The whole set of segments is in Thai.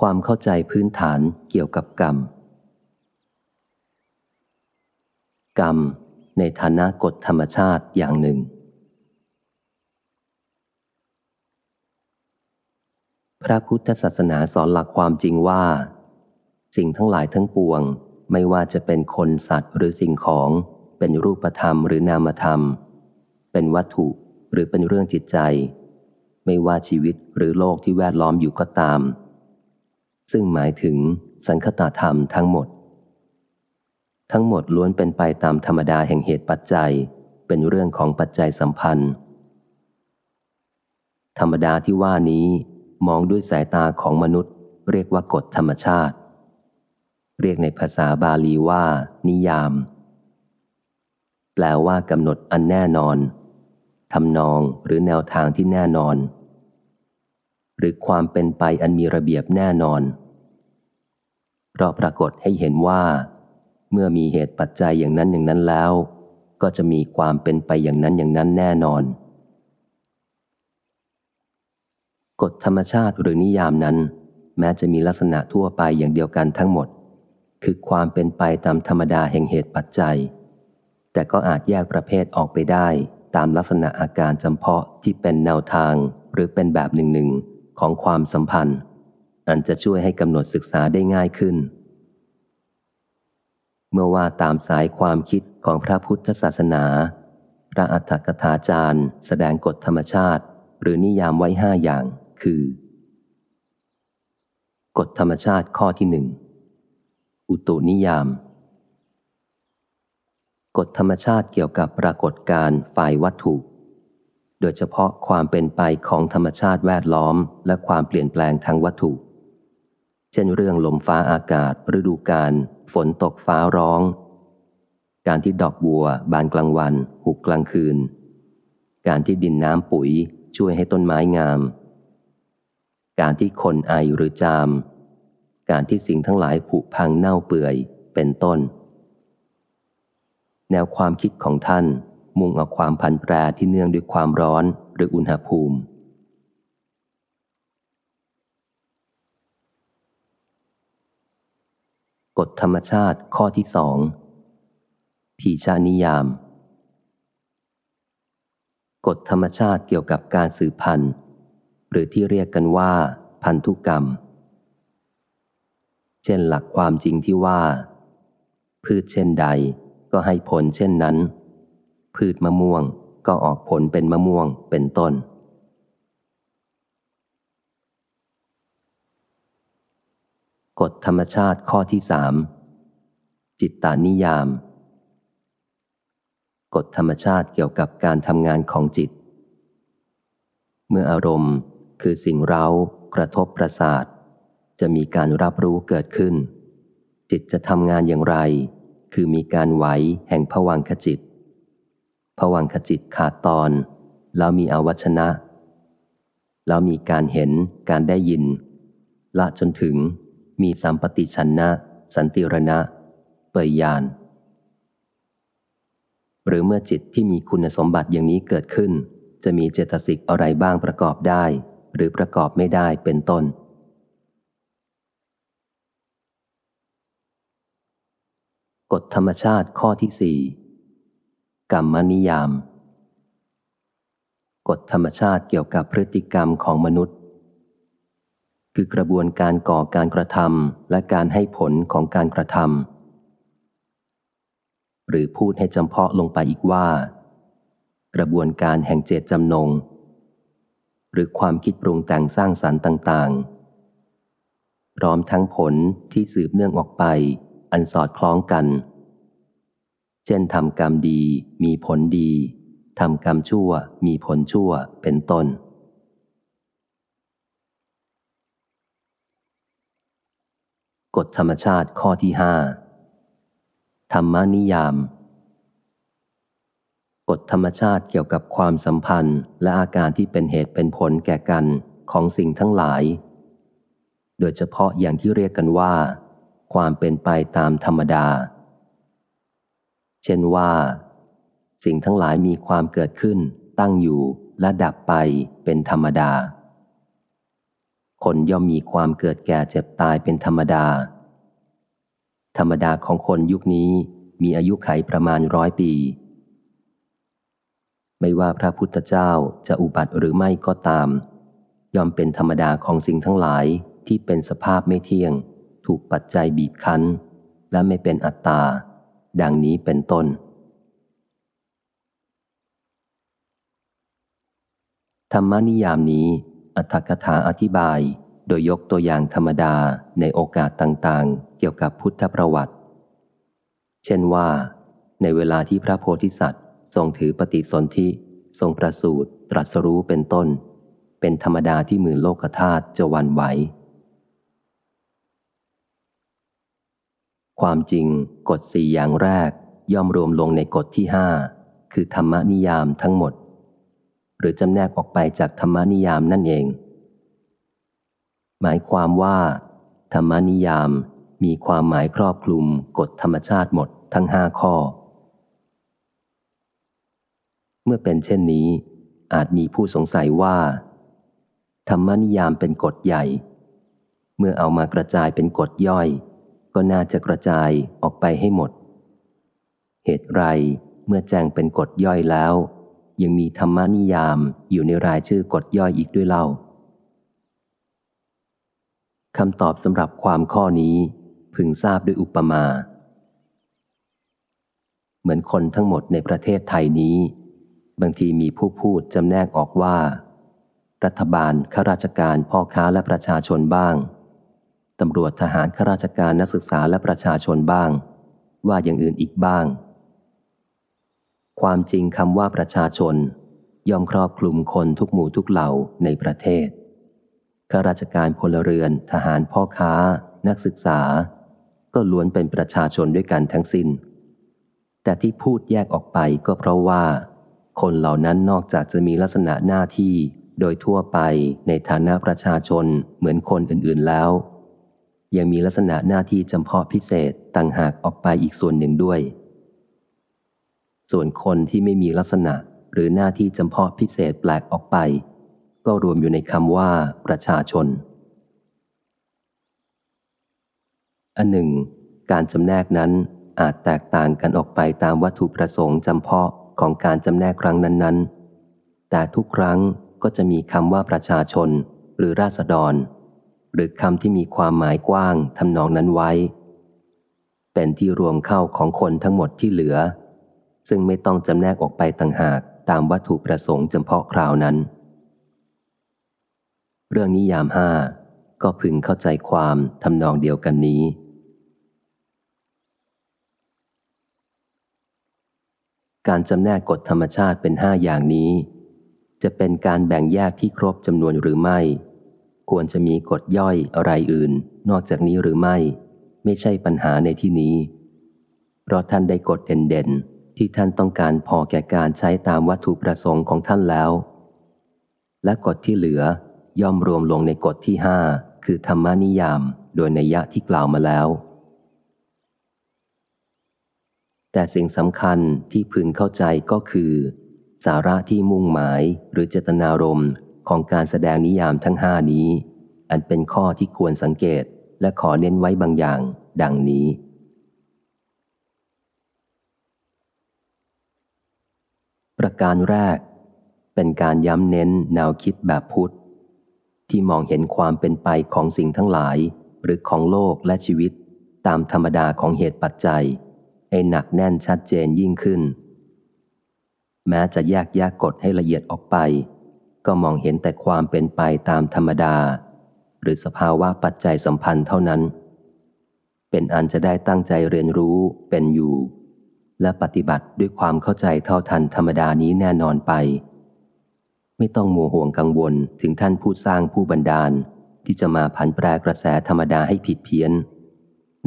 ความเข้าใจพื้นฐานเกี่ยวกับกรรม กรรม ในฐานะกฎธรรมชาติอย่างหนึ่ง พระพุทธศาสนาสอนหลักความจริงว่า สิ่งทั้งหลายทั้งปวง ไม่ว่าจะเป็นคนสัตว์หรือสิ่งของ เป็นรูปธรรมหรือนามธรรม เป็นวัตถุหรือเป็นเรื่องจิตใจ ไม่ว่าชีวิตหรือโลกที่แวดล้อมอยู่ก็ตาม ซึ่งหมายถึงสังคตาธรรมทั้งหมด ทั้งหมดล้วนเป็นไปตามธรรมดาแห่งเหตุปัจจัย เป็นเรื่องของปัจจัยสัมพันธ์ ธรรมดาที่ว่านี้มองด้วยสายตาของมนุษย์ เรียกว่ากฎธรรมชาติ เรียกในภาษาบาลีว่า นิยาม แปลว่ากำหนดอันแน่นอนทำนองหรือแนวทางที่แน่นอน หรือความเป็นไปอันมีระเบียบแน่นอน เพราะปรากฏให้เห็นว่า เมื่อมีเหตุปัจจัยอย่างนั้นอย่างนั้นแล้ว ก็จะมีความเป็นไปอย่างนั้นอย่างนั้นแน่นอน กฎธรรมชาติหรือนิยามนั้น แม้จะมีลักษณะทั่วไปอย่างเดียวกันทั้งหมด คือความเป็นไปตามธรรมดาแห่งเหตุปัจจัย แต่ก็อาจแยกประเภทออกไปได้ตามลักษณะอาการจำเพาะที่เป็นแนวทางหรือเป็นแบบหนึ่งหนึ่ง ของความสัมพันธ์ อันจะช่วยให้กำหนดศึกษาได้ง่ายขึ้น เมื่อว่าตามสายความคิดของพระพุทธศาสนา พระอัฏฐกถาจารย์ แสดงกฎธรรมชาติ หรือนิยามไว้ห้าอย่าง คือ กฎธรรมชาติข้อที่หนึ่งอุตุนิยาม กฎธรรมชาติเกี่ยวกับปรากฏการฝ่ายวัตถุ โดยเฉพาะความเป็นไปของธรรมชาติแวดล้อม และความเปลี่ยนแปลงทางวัตถุ เช่นเรื่องลมฟ้าอากาศ ฤดูกาลฝนตกฟ้าร้อง การที่ดอกบัว บานกลางวัน หุกกลางคืน การที่ดินน้ำปุ๋ยช่วยให้ต้นไม้งาม การที่คนไอหรือจาม การที่สิ่งทั้งหลายผุพังเน่าเปื่อยเป็นต้น แนวความคิดของท่าน มุ่งเอาความผันแปรที่เนื่องด้วยความร้อนหรืออุณหภูมิ กฎธรรมชาติข้อที่สองผีชานิยาม กฎธรรมชาติเกี่ยวกับการสืบพันธุ์ หรือที่เรียกกันว่า พันธุกรรม เช่นหลักความจริงที่ว่า พืชเช่นใดก็ให้ผลเช่นนั้น พืชมะม่วงก็ออกผลเป็นมะม่วงเป็นต้น กฎธรรมชาติข้อที่สามจิตตานิยาม กฎธรรมชาติเกี่ยวกับการทำงานของจิต เมื่ออารมณ์คือสิ่งเร้ากระทบประสาท จะมีการรับรู้เกิดขึ้น จิตจะทำงานอย่างไร คือมีการไหวแห่งผวังขจิต ผวังขจิตขาดตอน แล้วมีอวัชนะ แล้วมีการเห็นการได้ยิน ละจนถึงมีสัมปติชันนะ สันติรณะ เปยยาน หรือเมื่อจิตที่มีคุณสมบัติอย่างนี้เกิดขึ้น จะมีเจตสิกอะไรบ้างประกอบได้ หรือประกอบไม่ได้เป็นต้นกฎธรรมชาติข้อที่สี่ กรรมนิยาม กฎธรรมชาติเกี่ยวกับพฤติกรรมของมนุษย์ คือกระบวนการก่อการกระทำและการให้ผลของการกระทำหรือพูดให้จำเพาะลงไปอีกว่า กระบวนการแห่งเจตจำนง หรือความคิดปรุงแต่งสร้างสรรค์ต่าง ๆ พร้อมทั้งผลที่สืบเนื่องออกไป อันสอดคล้องกัน เช่นทำกรรมดีมีผลดีทำกรรมชั่วมีผลชั่วเป็นต้น กฎธรรมชาติข้อที่ห้าธรรมนิยาม กฎธรรมชาติเกี่ยวกับความสัมพันธ์และอาการที่เป็นเหตุเป็นผลแก่กันของสิ่งทั้งหลาย โดยเฉพาะอย่างที่เรียกกันว่า ความเป็นไปตามธรรมดา เช่นว่า สิ่งทั้งหลายมีความเกิดขึ้น ตั้งอยู่และดับไปเป็นธรรมดา คนย่อมมีความเกิดแก่เจ็บตายเป็นธรรมดา ธรรมดาของคนยุคนี้มีอายุไขประมาณร้อยปี ไม่ว่าพระพุทธเจ้าจะอุบัติหรือไม่ก็ตาม ย่อมเป็นธรรมดาของสิ่งทั้งหลายที่เป็นสภาพไม่เที่ยง ถูกปัจจัยบีบคั้น และไม่เป็นอัตตา ดังนี้เป็นต้น ธรรมนิยามนี้ อัตถกถาอธิบายโดยยกตัวอย่างธรรมดาในโอกาสต่างๆ เกี่ยวกับพุทธประวัติ เช่นว่า ในเวลาที่พระโพธิสัตว์ ทรงถือปฏิสนธิทรงประสูติตรัสรู้เป็นต้น เป็นธรรมดาที่หมื่นโลกธาตุจะวันไหว ความจริงกฎสี่อย่างแรกย่อมรวมลงในกฎที่ห้าคือธรรมนิยามทั้งหมด หรือจำแนกออกไปจากธรรมนิยามนั่นเอง หมายความว่า ธรรมนิยามมีความหมายครอบคลุมกฎธรรมชาติหมดทั้งห้าข้อ เมื่อเป็นเช่นนี้ อาจมีผู้สงสัยว่า ธรรมนิยามเป็นกฎใหญ่ เมื่อเอามากระจายเป็นกฎย่อย ก็น่าจะกระจายออกไปให้หมด เหตุไรเมื่อแจ้งเป็นกฎย่อยแล้ว ยังมีธรรมนิยามอยู่ในรายชื่อกฎย่อยอีกด้วยเล่าคำตอบสำหรับความข้อนี้พึงทราบด้วยอุปมา เหมือนคนทั้งหมดในประเทศไทยนี้ บางทีมีผู้พูดจำแนกออกว่า รัฐบาลข้าราชการพ่อค้าและประชาชนบ้าง ตำรวจทหารข้าราชการนักศึกษาและประชาชนบ้าง ว่าอย่างอื่นอีกบ้าง ความจริงคำว่าประชาชน ย่อมครอบคลุมคนทุกหมู่ทุกเหล่าในประเทศข้าราชการพลเรือน ทหารพ่อค้า นักศึกษา ก็ล้วนเป็นประชาชนด้วยกันทั้งสิน้น แต่ที่พูดแยกออกไปก็เพราะว่า คนเหล่านั้นนอกจากจะมีลักษณะหน้าที่โดยทั่วไปในฐานะประชาชนเหมือนคนอื่นๆแล้ว ยังมีลักษณะหน้าที่จำเพาะพิเศษต่างหากออกไปอีกส่วนหนึ่งด้วย ส่วนคนที่ไม่มีลักษณะหรือหน้าที่จำเพาะพิเศษแปลกออกไป ก็รวมอยู่ในคำว่าประชาชน อันหนึ่ง การจำแนกนั้นอาจแตกต่างกันออกไปตามวัตถุประสงค์จำเพาะของการจำแนกครั้งนั้น ๆ แต่ทุกครั้งก็จะมีคำว่าประชาชนหรือราษฎร หรือคำที่มีความหมายกว้างทำนองนั้นไว้ เป็นที่รวมเข้าของคนทั้งหมดที่เหลือ ซึ่งไม่ต้องจำแนกออกไปต่างหากตามวัตถุประสงค์จำเพาะคราวนั้น เรื่องนิยามห้าก็พึงเข้าใจความทำนองเดียวกันนี้ การจำแนกกฎธรรมชาติเป็นห้าอย่างนี้ จะเป็นการแบ่งแยกที่ครบจำนวนหรือไม่ ควรจะมีกฎย่อยอะไรอื่น นอกจากนี้หรือไม่ ไม่ใช่ปัญหาในที่นี้ เพราะท่านได้กฎเด่นๆ ที่ท่านต้องการพอแก่การใช้ตามวัตถุประสงค์ของท่านแล้ว และกฎที่เหลือย่อมรวมลงในกฎที่ห้าคือธรรมนิยาม โดยในยะที่กล่าวมาแล้ว แต่สิ่งสำคัญที่พึงเข้าใจก็คือ สาระที่มุ่งหมายหรือเจตนารมณ์ ของการแสดงนิยามทั้งห้านี้ อันเป็นข้อที่ควรสังเกตและขอเน้นไว้บางอย่าง ดังนี้ ประการแรก เป็นการย้ำเน้นแนวคิดแบบพุทธ ที่มองเห็นความเป็นไปของสิ่งทั้งหลาย หรือของโลกและชีวิต ตามธรรมดาของเหตุปัจจัย ให้หนักแน่นชัดเจนยิ่งขึ้น แม้จะแยกแยกกฎให้ละเอียดออกไป ก็มองเห็นแต่ความเป็นไปตามธรรมดา หรือสภาวะปัจจัยสัมพันธ์เท่านั้น เป็นอันจะได้ตั้งใจเรียนรู้เป็นอยู่ และปฏิบัติด้วยความเข้าใจเท่าทันธรรมดานี้แน่นอนไป ไม่ต้องมัวห่วงกังวลถึงท่านผู้สร้างผู้บันดาล ที่จะมาผันแปรกระแสธรรมดาให้ผิดเพี้ยน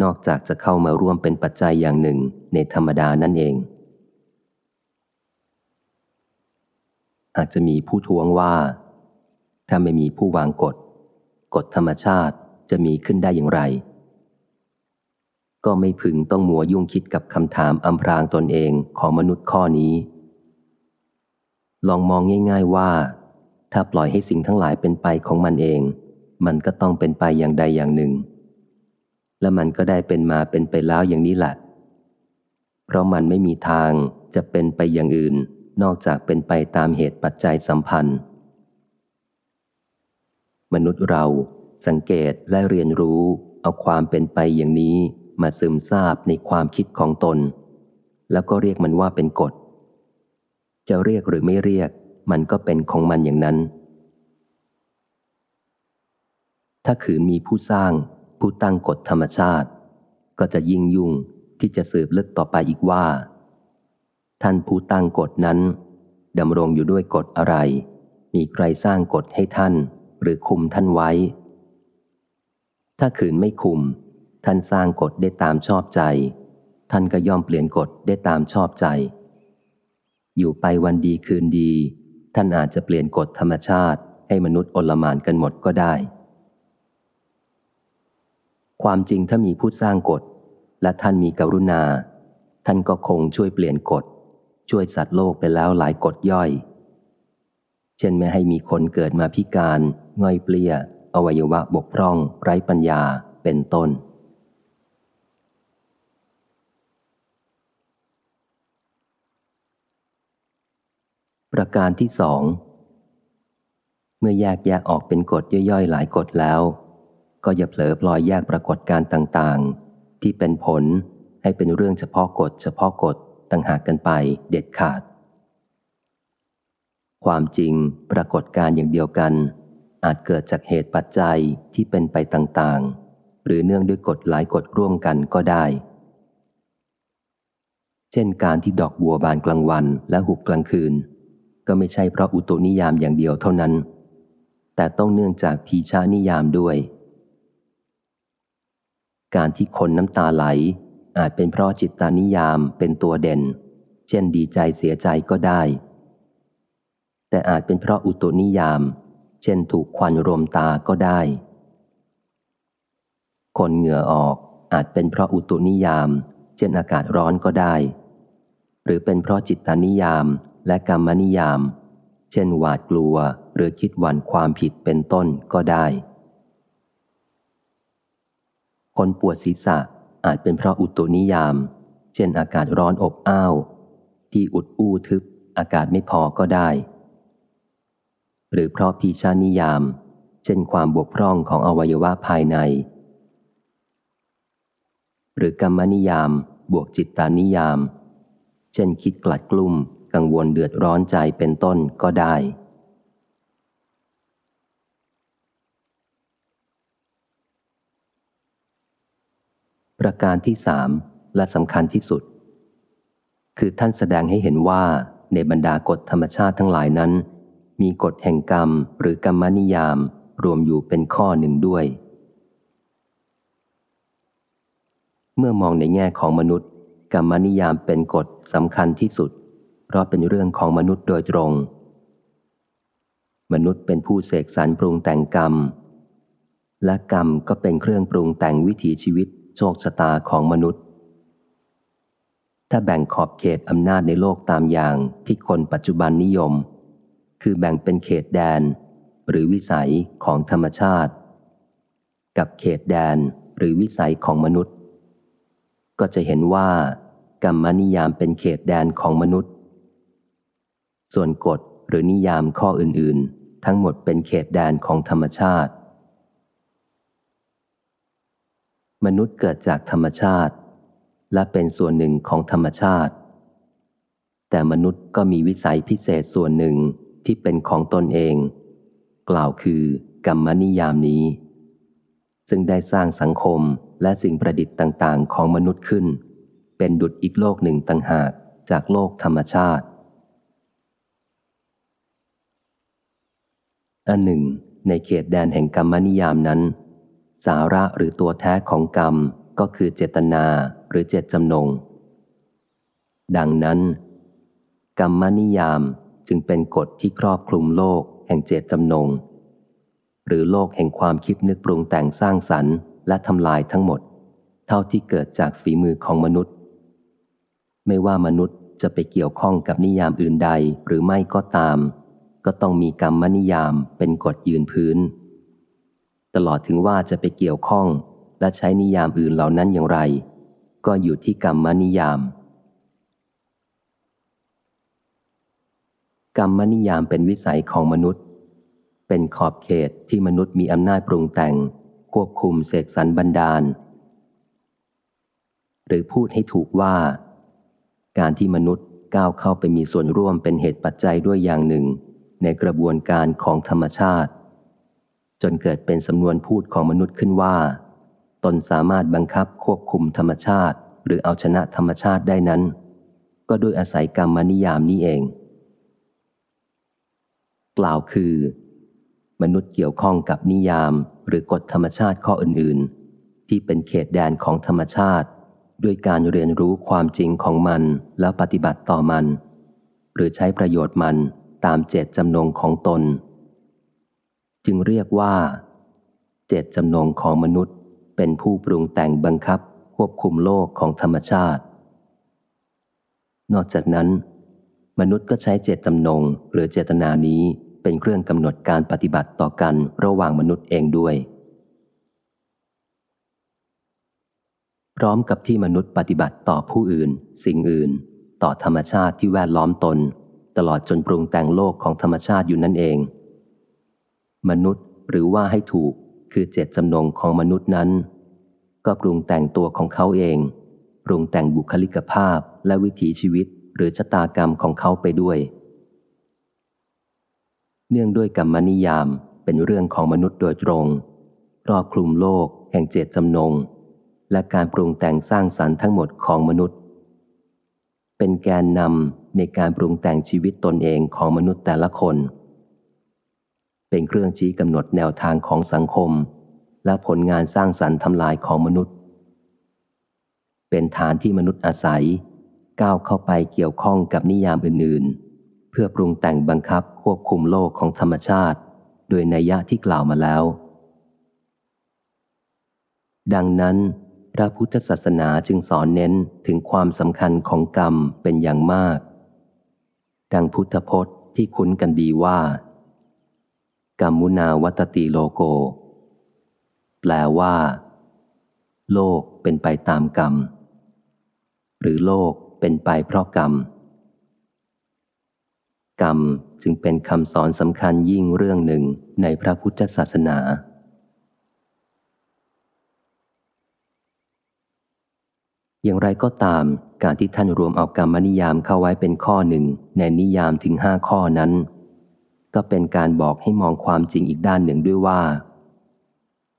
นอกจากจะเข้ามาร่วมเป็นปัจจัยอย่างหนึ่งในธรรมดานั่นเอง อาจจะมีผู้ท้วงว่า ถ้าไม่มีผู้วางกฎ กฎธรรมชาติจะมีขึ้นได้อย่างไร ก็ไม่พึงต้องมัวยุ่งคิดกับคำถามอำพรางตนเองของมนุษย์ข้อนี้ ลองมองง่าย ๆว่า ถ้าปล่อยให้สิ่งทั้งหลายเป็นไปของมันเอง มันก็ต้องเป็นไปอย่างใดอย่างหนึ่ง และมันก็ได้เป็นมาเป็นไปแล้วอย่างนี้แหละ เพราะมันไม่มีทางจะเป็นไปอย่างอื่น นอกจากเป็นไปตามเหตุปัจจัยสัมพันธ์ มนุษย์เราสังเกตและเรียนรู้ เอาความเป็นไปอย่างนี้มาซึมซาบในความคิดของตน แล้วก็เรียกมันว่าเป็นกฎ จะเรียกหรือไม่เรียก มันก็เป็นของมันอย่างนั้น ถ้าขืนมีผู้สร้าง ผู้ตั้งกฎธรรมชาติ ก็จะยิ่งยุ่งที่จะสืบลึกต่อไปอีกว่า ท่านผู้ตั้งกฎนั้นดำรงอยู่ด้วยกฎอะไร มีใครสร้างกฎให้ท่าน หรือคุมท่านไว้ ถ้าขืนไม่คุม ท่านสร้างกฎได้ตามชอบใจ ท่านก็ย่อมเปลี่ยนกฎได้ตามชอบใจ อยู่ไปวันดีคืนดี ท่านอาจจะเปลี่ยนกฎธรรมชาติให้มนุษย์อลมานกันหมดก็ได้ ความจริงถ้ามีผู้สร้างกฎ และท่านมีกรุณา ท่านก็คงช่วยเปลี่ยนกฎ ช่วยสัตว์โลกไปแล้วหลายกฎย่อย เช่นไม่ให้มีคนเกิดมาพิการ ง่อยเปลี้ยอวัยวะบกพร่อง ไร้ปัญญาเป็นต้น ประการที่สอง เมื่อแยกแยะออกเป็นกฎย่อยๆ หลายกฎแล้ว ก็อย่าเผลอปล่อยแยกปรากฏการต่างๆ ที่เป็นผลให้เป็นเรื่องเฉพาะกฎเฉพาะกฎ ต่างหากกันไปเด็ดขาด ความจริงปรากฏการอย่างเดียวกัน อาจเกิดจากเหตุปัจจัยที่เป็นไปต่างๆ หรือเนื่องด้วยกฎหลายกฎร่วมกันก็ได้ เช่นการที่ดอกบัวบานกลางวันและหุบกลางคืน ก็ไม่ใช่เพราะอุตุนิยามอย่างเดียวเท่านั้น แต่ต้องเนื่องจากพีชานิยามด้วยการที่คนน้ำตาไหล อาจเป็นเพราะจิตตานิยามเป็นตัวเด่น เช่นดีใจเสียใจก็ได้ แต่อาจเป็นเพราะอุตุนิยาม เช่นถูกควันรวมตาก็ได้ คนเหงื่อออกอาจเป็นเพราะอุตุนิยาม เช่นอากาศร้อนก็ได้ หรือเป็นเพราะจิตตานิยามและกรรมนิยาม เช่นหวาดกลัวหรือคิดหวั่นความผิดเป็นต้นก็ได้ คนปวดศีรษะ อาจเป็นเพราะอุตุนิยาม เช่นอากาศร้อนอบอ้าว ที่อุดอู้ทึบ อากาศไม่พอก็ได้ หรือเพราะพีชานิยาม เช่นความบกพร่องของอวัยวะภายใน หรือกรรมนิยาม บวกจิตตานิยาม เช่นคิดกลัดกลุ่มกังวลเดือดร้อนใจเป็นต้นก็ได้ ประการที่สามและสำคัญที่สุด คือท่านแสดงให้เห็นว่าในบรรดากฎธรรมชาติทั้งหลายนั้น มีกฎแห่งกรรมหรือกรรมนิยาม รวมอยู่เป็นข้อหนึ่งด้วย เมื่อมองในแง่ของมนุษย์ กรรมนิยามเป็นกฎสำคัญที่สุด เพราะเป็นเรื่องของมนุษย์โดยตรง มนุษย์เป็นผู้เสกสรรปรุงแต่งกรรม และกรรมก็เป็นเครื่องปรุงแต่งวิถีชีวิต โชคชะตาของมนุษย์ ถ้าแบ่งขอบเขตอำนาจในโลกตามอย่างที่คนปัจจุบันนิยม คือแบ่งเป็นเขตแดน หรือวิสัยของธรรมชาติ กับเขตแดนหรือวิสัยของมนุษย์ ก็จะเห็นว่ากรรมนิยามเป็นเขตแดนของมนุษย์ ส่วนกฎหรือนิยามข้ออื่นๆ ทั้งหมดเป็นเขตแดนของธรรมชาติ มนุษย์เกิดจากธรรมชาติ และเป็นส่วนหนึ่งของธรรมชาติ แต่มนุษย์ก็มีวิสัยพิเศษส่วนหนึ่งที่เป็นของตนเอง กล่าวคือกรรมนิยามนี้ ซึ่งได้สร้างสังคมและสิ่งประดิษฐ์ต่าง ๆ ของมนุษย์ขึ้น เป็นดุจอีกโลกหนึ่งต่างหากจากโลกธรรมชาติอันหนึ่ง ในเขตแดนแห่งกรรมนิยามนั้น สาระหรือตัวแท้ของกรรมก็คือเจตนาหรือเจตจำนง ดังนั้น กรรมนิยามจึงเป็นกฎที่ครอบคลุมโลกแห่งเจตจำนง หรือโลกแห่งความคิดนึกปรุงแต่งสร้างสรรค์และทำลายทั้งหมด เท่าที่เกิดจากฝีมือของมนุษย์ ไม่ว่ามนุษย์จะไปเกี่ยวข้องกับนิยามอื่นใดหรือไม่ก็ตาม ก็ต้องมีกรรมนิยามเป็นกฎยืนพื้น ตลอดถึงว่าจะไปเกี่ยวข้อง และใช้นิยามอื่นเหล่านั้นอย่างไร ก็อยู่ที่กรรมนิยาม กรรมนิยามเป็นวิสัยของมนุษย์ เป็นขอบเขตที่มนุษย์มีอำนาจปรุงแต่ง ควบคุมเสกสรรบันดาล หรือพูดให้ถูกว่า การที่มนุษย์ก้าวเข้าไปมีส่วนร่วมเป็นเหตุปัจจัยด้วยอย่างหนึ่ง ในกระบวนการของธรรมชาติ จนเกิดเป็นสำนวนพูดของมนุษย์ขึ้นว่า ตนสามารถบังคับควบคุมธรรมชาติ หรือเอาชนะธรรมชาติได้นั้น ก็ด้วยอาศัยกรรมนิยามนี้เอง กล่าวคือ มนุษย์เกี่ยวข้องกับนิยามหรือกฎธรรมชาติข้ออื่นๆ ที่เป็นเขตแดนของธรรมชาติ ด้วยการเรียนรู้ความจริงของมันแล้วปฏิบัติต่อมัน หรือใช้ประโยชน์มันตามเจตจำนงของตน จึงเรียกว่า เจตจำนงของมนุษย์ เป็นผู้ปรุงแต่งบังคับควบคุมโลกของธรรมชาติ นอกจากนั้น มนุษย์ก็ใช้เจตจำนงหรือเจตนานี้เป็นเครื่องกำหนดการปฏิบัติต่อกันระหว่างมนุษย์เองด้วย พร้อมกับที่มนุษย์ปฏิบัติต่อผู้อื่น สิ่งอื่น ต่อธรรมชาติที่แวดล้อมตน ตลอดจนปรุงแต่งโลกของธรรมชาติอยู่นั่นเอง มนุษย์หรือว่าให้ถูกคือเจตจำนงของมนุษย์นั้น ก็ปรุงแต่งตัวของเขาเอง ปรุงแต่งบุคลิกภาพและวิถีชีวิตหรือชะตากรรมของเขาไปด้วย เนื่องด้วยกรรมนิยามเป็นเรื่องของมนุษย์โดยตรงครอบคลุมโลกแห่งเจตจำนง และการปรุงแต่งสร้างสรรค์ทั้งหมดของมนุษย์ เป็นแกนนำในการปรุงแต่งชีวิตตนเองของมนุษย์แต่ละคน เป็นเครื่องชี้กำหนดแนวทางของสังคม และผลงานสร้างสรรค์ทำลายของมนุษย์ เป็นฐานที่มนุษย์อาศัย ก้าวเข้าไปเกี่ยวข้องกับนิยามอื่นๆ เพื่อปรุงแต่งบังคับควบคุมโลกของธรรมชาติ โดยนัยยะที่กล่าวมาแล้ว ดังนั้น พระพุทธศาสนาจึงสอนเน้นถึงความสำคัญของกรรมเป็นอย่างมาก ดังพุทธพจน์ที่คุ้นกันดีว่า กรรมุนาวัตติโลโก แปลว่า โลกเป็นไปตามกรรม หรือโลกเป็นไปเพราะกรรม กรรมจึงเป็นคำสอนสำคัญยิ่งเรื่องหนึ่งในพระพุทธศาสนาอย่างไรก็ตามการที่ท่านรวมเอากรรมนิยามเข้าไว้เป็นข้อหนึ่งในนิยามถึงห้าข้อนั้น ก็เป็นการบอกให้มองความจริงอีกด้านหนึ่งด้วยว่า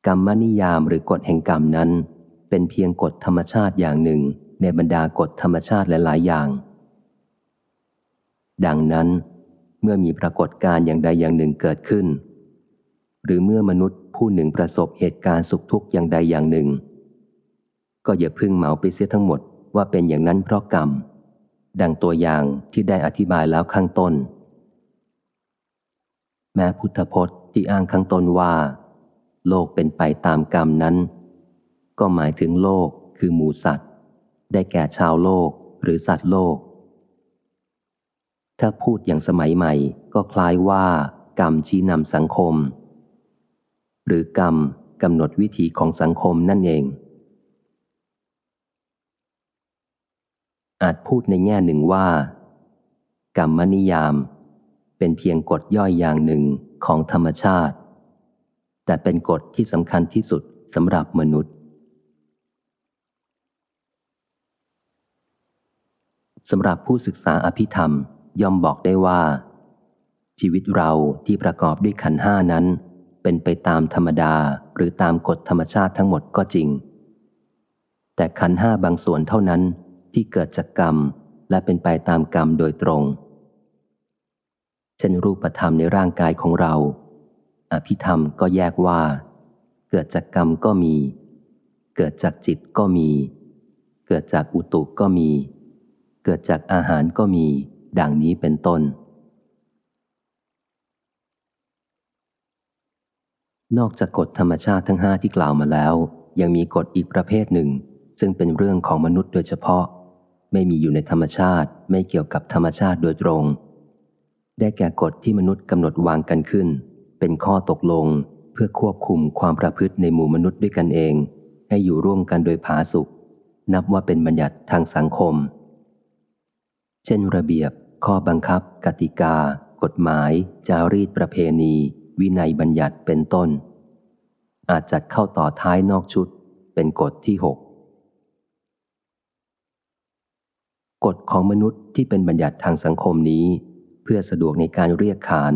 กรรมนิยามหรือกฎแห่งกรรมนั้น เป็นเพียงกฎธรรมชาติอย่างหนึ่ง ในบรรดากฎธรรมชาติหลาย ๆ อย่าง ดังนั้น เมื่อมีปรากฏการณ์อย่างใดอย่างหนึ่งเกิดขึ้น หรือเมื่อมนุษย์ผู้หนึ่งประสบเหตุการณ์สุขทุกข์อย่างใดอย่างหนึ่ง ก็อย่าพึ่งเหมาไปเสียทั้งหมดว่าเป็นอย่างนั้นเพราะกรรม ดังตัวอย่างที่ได้อธิบายแล้วข้างต้น แม้พุทธพจน์ที่อ้างข้างต้นว่า โลกเป็นไปตามกรรมนั้น ก็หมายถึงโลกคือหมูสัตว์ ได้แก่ชาวโลกหรือสัตว์โลก ถ้าพูดอย่างสมัยใหม่ก็คล้ายว่า กรรมชี้นำสังคม หรือกรรมกำหนดวิถีของสังคมนั่นเอง อาจพูดในแง่หนึ่งว่า กรรมนิยาม เป็นเพียงกฎย่อยอย่างหนึ่งของธรรมชาติ แต่เป็นกฎที่สำคัญที่สุดสำหรับมนุษย์สำหรับผู้ศึกษาอภิธรรมย่อมบอกได้ว่า ชีวิตเราที่ประกอบด้วยขันห้านั้น เป็นไปตามธรรมดาหรือตามกฎธรรมชาติทั้งหมดก็จริง แต่ขันห้าบางส่วนเท่านั้นที่เกิดจากกรรมและเป็นไปตามกรรมโดยตรง เช่นรูปธรรมในร่างกายของเรา อภิธรรมก็แยกว่า เกิดจากกรรมก็มี เกิดจากจิตก็มี เกิดจากอุตุก็มี เกิดจากอาหารก็มี ดังนี้เป็นต้น นอกจากกฎธรรมชาติทั้งห้าที่กล่าวมาแล้ว ยังมีกฎอีกประเภทหนึ่ง ซึ่งเป็นเรื่องของมนุษย์โดยเฉพาะ ไม่มีอยู่ในธรรมชาติ ไม่เกี่ยวกับธรรมชาติโดยตรง ได้แก่กฎที่มนุษย์กำหนดวางกันขึ้น เป็นข้อตกลงเพื่อควบคุมความประพฤติในหมู่มนุษย์ด้วยกันเอง ให้อยู่ร่วมกันโดยผาสุกนับว่าเป็นบัญญัติทางสังคม เช่นระเบียบ ข้อบังคับ กติกา กฎหมาย จารีตประเพณี วินัยบัญญัติเป็นต้น อาจจัดเข้าต่อท้ายนอกชุด เป็นกฎที่หกกฎของมนุษย์ที่เป็นบัญญัติทางสังคมนี้ พื่อสะดวกในการเรียกขาน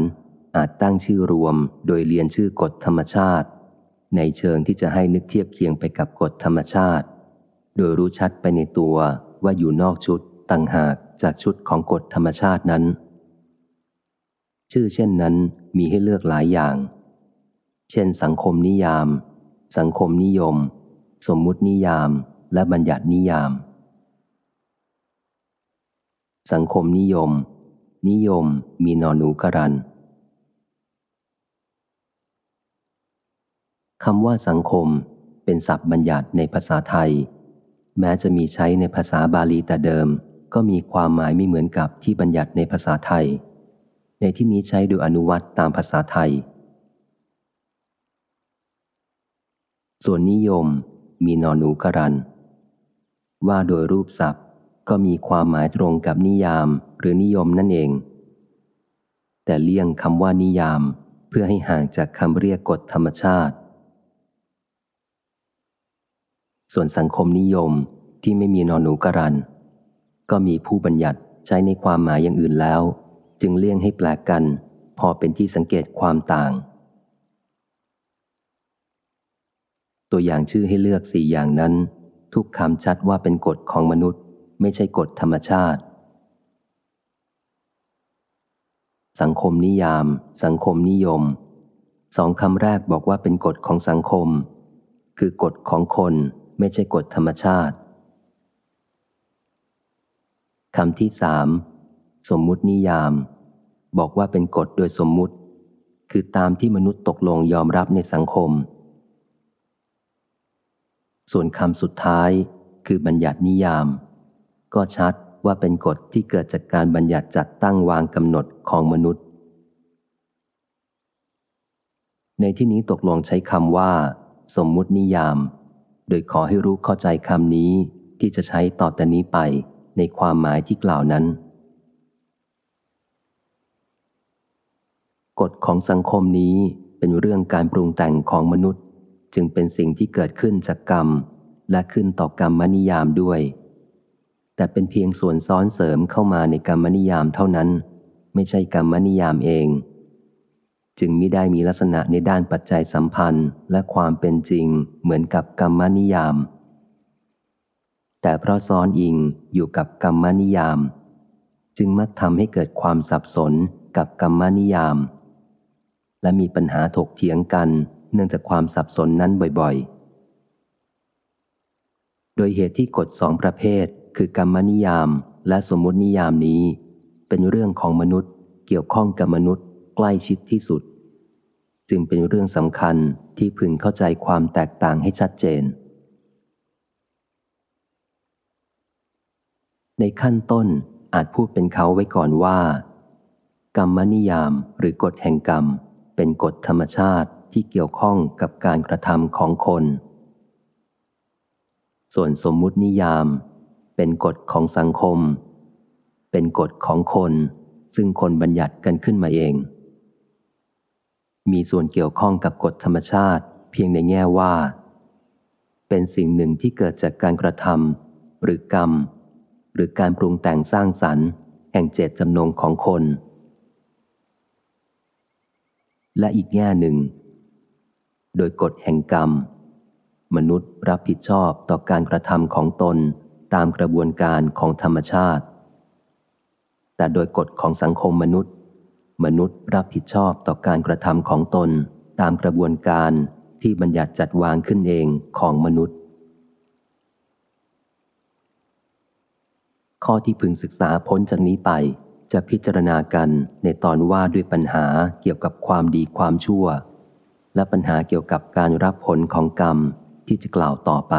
อาจตั้งชื่อรวมโดยเรียนชื่อกฎธรรมชาติ ในเชิงที่จะให้นึกเทียบเคียงไปกับกฎธรรมชาติ โดยรู้ชัดไปในตัวว่าอยู่นอกชุดต่างหากจากชุดของกฎธรรมชาตินั้น ชื่อเช่นนั้นมีให้เลือกหลายอย่าง เช่น สังคมนิยาม สังคมนิยม สมมุตินิยาม และบัญญัตินิยาม สังคมนิยม นิยมมีนอนหนูกรันคำว่าสังคมเป็นศัพท์บัญญัติในภาษาไทย แม้จะมีใช้ในภาษาบาลีแต่เดิม ก็มีความหมายไม่เหมือนกับที่บัญญัติในภาษาไทย ในที่นี้ใช้โดยอนุวัตตามภาษาไทย ส่วนนิยมมีนอนหนูกรันว่าโดยรูปศัพท์ก็มีความหมายตรงกับนิยามหรือนิยมนั่นเอง แต่เลี่ยงคำว่านิยามเพื่อให้ห่างจากคำเรียกกฎธรรมชาติ ส่วนสังคมนิยมที่ไม่มีนอนหนูกรัน ก็มีผู้บัญญัติใช้ในความหมายอย่างอื่นแล้ว จึงเลี่ยงให้แปลกกัน พอเป็นที่สังเกตความต่าง ตัวอย่างชื่อให้เลือกสี่อย่างนั้น ทุกคำชัดว่าเป็นกฎของมนุษย์ ไม่ใช่กฎธรรมชาติ สังคมนิยาม สังคมนิยม สองคำแรกบอกว่าเป็นกฎของสังคม คือกฎของคนไม่ใช่กฎธรรมชาติคำที่สามสมมุตินิยาม บอกว่าเป็นกฎโดยสมมุติ คือตามที่มนุษย์ตกลงยอมรับในสังคม ส่วนคำสุดท้ายคือบัญญัตินิยาม ก็ชัด ว่าเป็นกฎที่เกิดจากการบัญญัติจัดตั้งวางกำหนดของมนุษย์ ในที่นี้ตกลงใช้คำว่า สมมุตินิยาม โดยขอให้รู้เข้าใจคำนี้ที่จะใช้ต่อแต่นี้ไปในความหมายที่กล่าวนั้น กฎของสังคมนี้เป็นเรื่องการปรุงแต่งของมนุษย์ จึงเป็นสิ่งที่เกิดขึ้นจากกรรม และขึ้นต่อกรรมนิยามด้วย แต่เป็นเพียงส่วนซ้อนเสริมเข้ามาในกรรมนิยามเท่านั้น ไม่ใช่กรรมนิยามเอง จึงมิได้มีลักษณะในด้านปัจจัยสัมพันธ์และความเป็นจริงเหมือนกับกรรมนิยาม แต่เพราะซ้อนอิงอยู่กับกรรมนิยาม จึงมักทำให้เกิดความสับสนกับกรรมนิยาม และมีปัญหาถกเถียงกันเนื่องจากความสับสนนั้นบ่อยๆ โดยเหตุที่กฎสองประเภท คือกรรมนิยามและสมมตินิยามนี้ เป็นเรื่องของมนุษย์เกี่ยวข้องกับมนุษย์ใกล้ชิดที่สุด จึงเป็นเรื่องสำคัญที่พึงเข้าใจความแตกต่างให้ชัดเจน ในขั้นต้นอาจพูดเป็นเขาไว้ก่อนว่า กรรมนิยามหรือกฎแห่งกรรม เป็นกฎธรรมชาติที่เกี่ยวข้องกับการกระทำของคน ส่วนสมมุตินิยาม เป็นกฎของสังคม เป็นกฎของคน ซึ่งคนบัญญัติกันขึ้นมาเอง มีส่วนเกี่ยวข้องกับกฎธรรมชาติ เพียงในแง่ว่า เป็นสิ่งหนึ่งที่เกิดจากการกระทำหรือกรรม หรือการปรุงแต่งสร้างสรรค์แห่งเจตจำนงของคน และอีกแง่หนึ่ง โดยกฎแห่งกรรม มนุษย์รับผิดชอบต่อการกระทำของตน ตามกระบวนการของธรรมชาติ แต่โดยกฎของสังคมมนุษย์ มนุษย์รับผิดชอบต่อการกระทำของตนตามกระบวนการที่บัญญัติจัดวางขึ้นเองของมนุษย์ ข้อที่พึงศึกษาพ้นจากนี้ไปจะพิจารณากันในตอนว่าด้วยปัญหาเกี่ยวกับความดีความชั่ว และปัญหาเกี่ยวกับการรับผลของกรรมที่จะกล่าวต่อไป